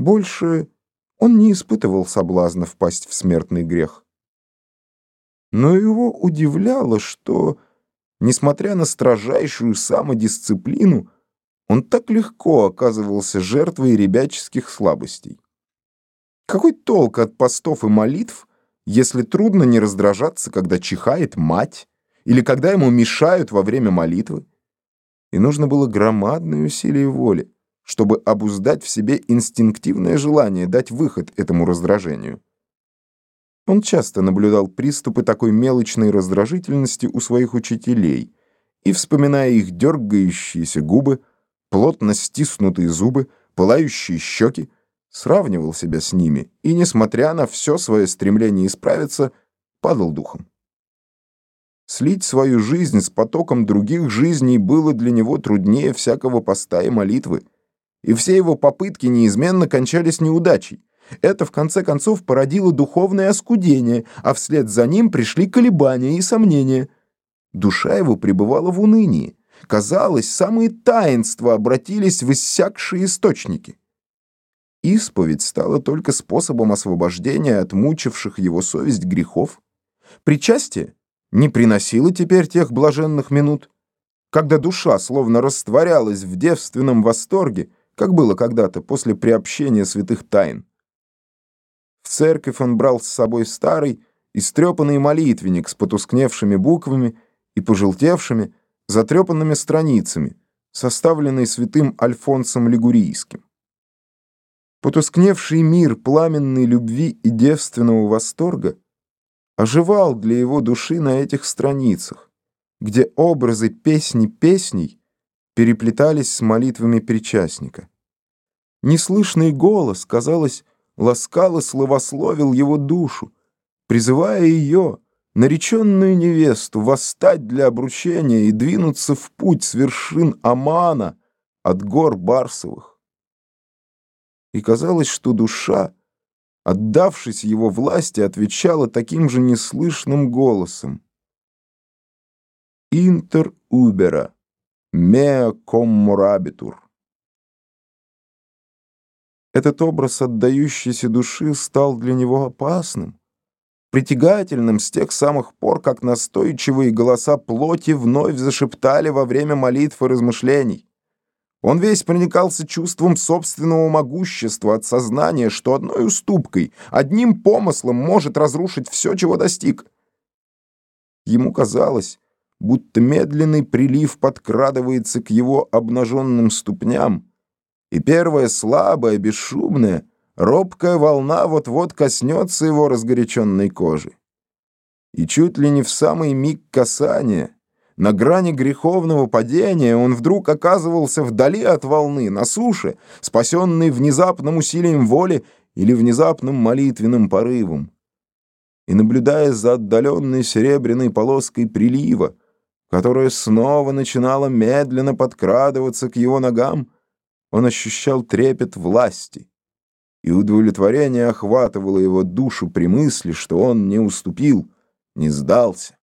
Больше он не испытывал соблазна впасть в смертный грех. Но его удивляло, что, несмотря на строжайшую самодисциплину, он так легко оказывался жертвой ребяческих слабостей. Какой толк от постов и молитв, если трудно не раздражаться, когда чихает мать, или когда ему мешают во время молитвы? И нужно было громадное усилие воли чтобы обуздать в себе инстинктивное желание дать выход этому раздражению. Он часто наблюдал приступы такой мелочной раздражительности у своих учителей и, вспоминая их дергающиеся губы, плотно стиснутые зубы, пылающие щеки, сравнивал себя с ними и, несмотря на все свое стремление исправиться, падал духом. Слить свою жизнь с потоком других жизней было для него труднее всякого поста и молитвы, и все его попытки неизменно кончались неудачей. Это, в конце концов, породило духовное оскудение, а вслед за ним пришли колебания и сомнения. Душа его пребывала в унынии. Казалось, самые таинства обратились в иссякшие источники. Исповедь стала только способом освобождения от мучивших его совесть грехов. Причастие не приносило теперь тех блаженных минут, когда душа словно растворялась в девственном восторге, как было когда-то после приобщения святых тайн. В церковь он брал с собой старый, истрепанный молитвенник с потускневшими буквами и пожелтевшими, затрепанными страницами, составленный святым Альфонсом Лигурийским. Потускневший мир пламенной любви и девственного восторга оживал для его души на этих страницах, где образы песни песней переплетались с молитвами причастника. Неслышный голос, казалось, ласкал и словословил его душу, призывая ее, нареченную невесту, восстать для обручения и двинуться в путь с вершин Амана от гор Барсовых. И казалось, что душа, отдавшись его власти, отвечала таким же неслышным голосом. «Интер убера, меа коммурабитур». Этот образ отдающейся души стал для него опасным, притягательным с тех самых пор, как настойчивые голоса плоти вновь зашептали во время молитв и размышлений. Он весь проникался чувством собственного могущества от сознания, что одной уступкой, одним помыслом может разрушить все, чего достиг. Ему казалось, будто медленный прилив подкрадывается к его обнаженным ступням, и первая слабая, бесшумная, робкая волна вот-вот коснется его разгоряченной кожи. И чуть ли не в самый миг касания, на грани греховного падения, он вдруг оказывался вдали от волны, на суше, спасенный внезапным усилием воли или внезапным молитвенным порывом. И наблюдая за отдаленной серебряной полоской прилива, которая снова начинала медленно подкрадываться к его ногам, он ощущал трепет власти, и удовлетворение охватывало его душу при мысли, что он не уступил, не сдался.